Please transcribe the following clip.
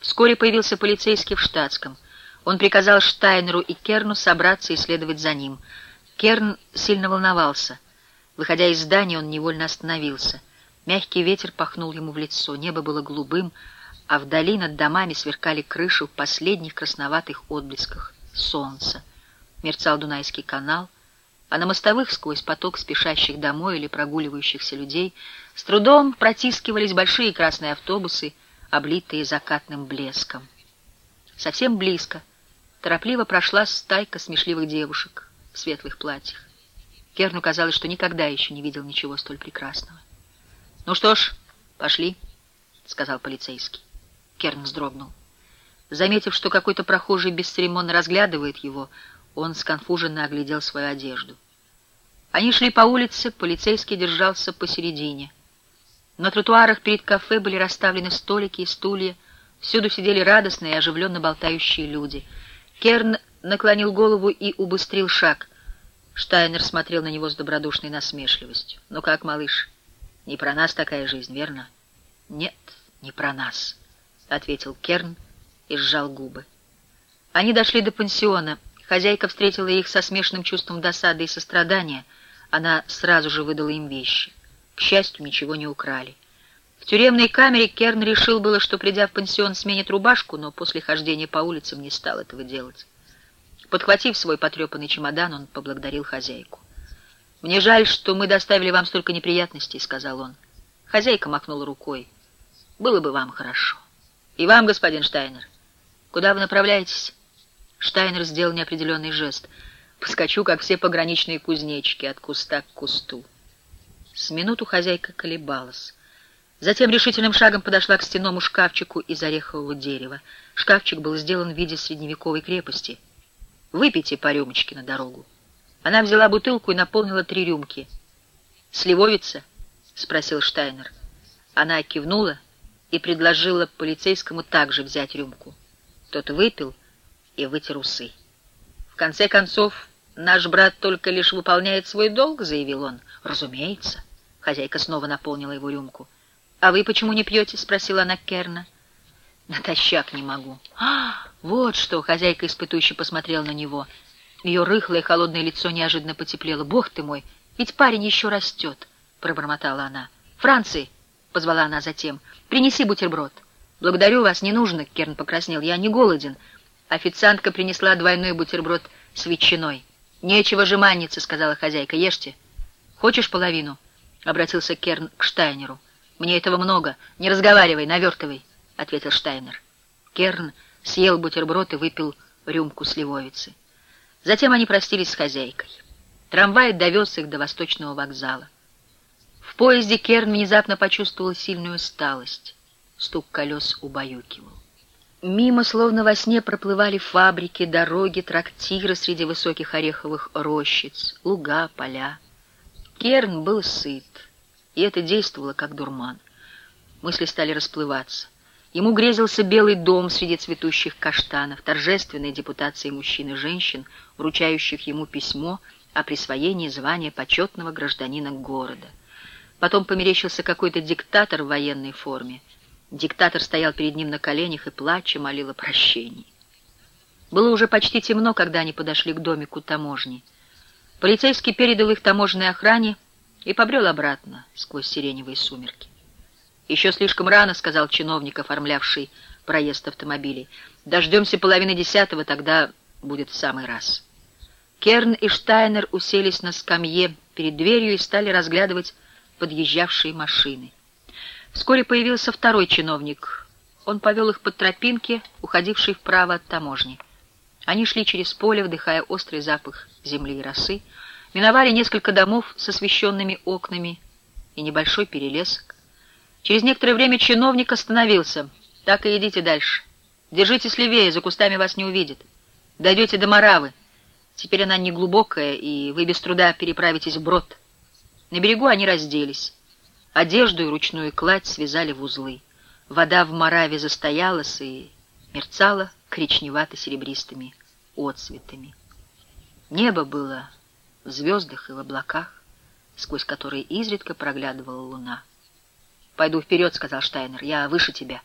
Вскоре появился полицейский в штатском. Он приказал Штайнеру и Керну собраться и следовать за ним. Керн сильно волновался. Выходя из здания, он невольно остановился. Мягкий ветер пахнул ему в лицо, небо было голубым, а вдали над домами сверкали крыши в последних красноватых отблесках солнца. Мерцал Дунайский канал, а на мостовых сквозь поток спешащих домой или прогуливающихся людей с трудом протискивались большие красные автобусы, облитые закатным блеском. Совсем близко торопливо прошла стайка смешливых девушек в светлых платьях. Керну казалось, что никогда еще не видел ничего столь прекрасного. «Ну что ж, пошли», — сказал полицейский. Керн вздрогнул. Заметив, что какой-то прохожий бесцеремонно разглядывает его, он сконфуженно оглядел свою одежду. Они шли по улице, полицейский держался посередине. На тротуарах перед кафе были расставлены столики и стулья, всюду сидели радостные и оживленно болтающие люди. Керн наклонил голову и убыстрил шаг. Штайнер смотрел на него с добродушной насмешливостью. «Ну как, малыш, не про нас такая жизнь, верно?» «Нет, не про нас», — ответил Керн и сжал губы. Они дошли до пансиона. Хозяйка встретила их со смешанным чувством досады и сострадания. Она сразу же выдала им вещи. К счастью, ничего не украли. В тюремной камере Керн решил было, что, придя в пансион, сменит рубашку, но после хождения по улицам не стал этого делать. Подхватив свой потрепанный чемодан, он поблагодарил хозяйку. «Мне жаль, что мы доставили вам столько неприятностей», — сказал он. Хозяйка махнула рукой. «Было бы вам хорошо. И вам, господин Штайнер. Куда вы направляетесь?» Штайнер сделал неопределенный жест. «Поскочу, как все пограничные кузнечики, от куста к кусту». С минуту хозяйка колебалась. Затем решительным шагом подошла к стенному шкафчику из орехового дерева. Шкафчик был сделан в виде средневековой крепости — Выпейте по рюмочке на дорогу. Она взяла бутылку и наполнила три рюмки. «Сливовица?» — спросил Штайнер. Она кивнула и предложила полицейскому также взять рюмку. Тот выпил и вытер усы. «В конце концов, наш брат только лишь выполняет свой долг», — заявил он. «Разумеется». Хозяйка снова наполнила его рюмку. «А вы почему не пьете?» — спросила она Керна. «Натощак не могу». «А, вот что!» — хозяйка испытующе посмотрела на него. Ее рыхлое холодное лицо неожиданно потеплело. «Бог ты мой! Ведь парень еще растет!» — пробормотала она. «Франции!» — позвала она затем. «Принеси бутерброд». «Благодарю вас, не нужно!» — Керн покраснел. «Я не голоден». Официантка принесла двойной бутерброд с ветчиной. «Нечего жеманиться», — сказала хозяйка. «Ешьте». «Хочешь половину?» — обратился Керн к Штайнеру. «Мне этого много. Не разговаривай, навертывай», — ответил Штайнер. Керн съел бутерброд и выпил рюмку сливовицы. Затем они простились с хозяйкой. Трамвай довез их до восточного вокзала. В поезде Керн внезапно почувствовал сильную усталость. Стук колес убаюкивал. Мимо, словно во сне, проплывали фабрики, дороги, трактиры среди высоких ореховых рощиц, луга, поля. Керн был сыт, и это действовало как дурман. Мысли стали расплываться. Ему грезился белый дом среди цветущих каштанов, торжественные депутации мужчин и женщин, вручающих ему письмо о присвоении звания почетного гражданина города. Потом померещился какой-то диктатор в военной форме. Диктатор стоял перед ним на коленях и, плача, молил о прощении. Было уже почти темно, когда они подошли к домику таможни. Полицейский передал их таможенной охране и побрел обратно сквозь сиреневые сумерки. «Еще слишком рано», — сказал чиновник, оформлявший проезд автомобилей. «Дождемся половины десятого, тогда будет в самый раз». Керн и Штайнер уселись на скамье перед дверью и стали разглядывать подъезжавшие машины. Вскоре появился второй чиновник. Он повел их по тропинке, уходившей вправо от таможни. Они шли через поле, вдыхая острый запах земли и росы, миновали несколько домов с освещенными окнами и небольшой перелесок. Через некоторое время чиновник остановился. «Так и идите дальше. Держитесь левее, за кустами вас не увидят. Дойдете до Моравы. Теперь она не глубокая, и вы без труда переправитесь вброд». На берегу они разделись. Одежду и ручную кладь связали в узлы. Вода в Мораве застоялась и мерцала коричневато-серебристыми отцветами. Небо было в звездах и в облаках, сквозь которые изредка проглядывала луна. «Пойду вперед», — сказал Штайнер. «Я выше тебя».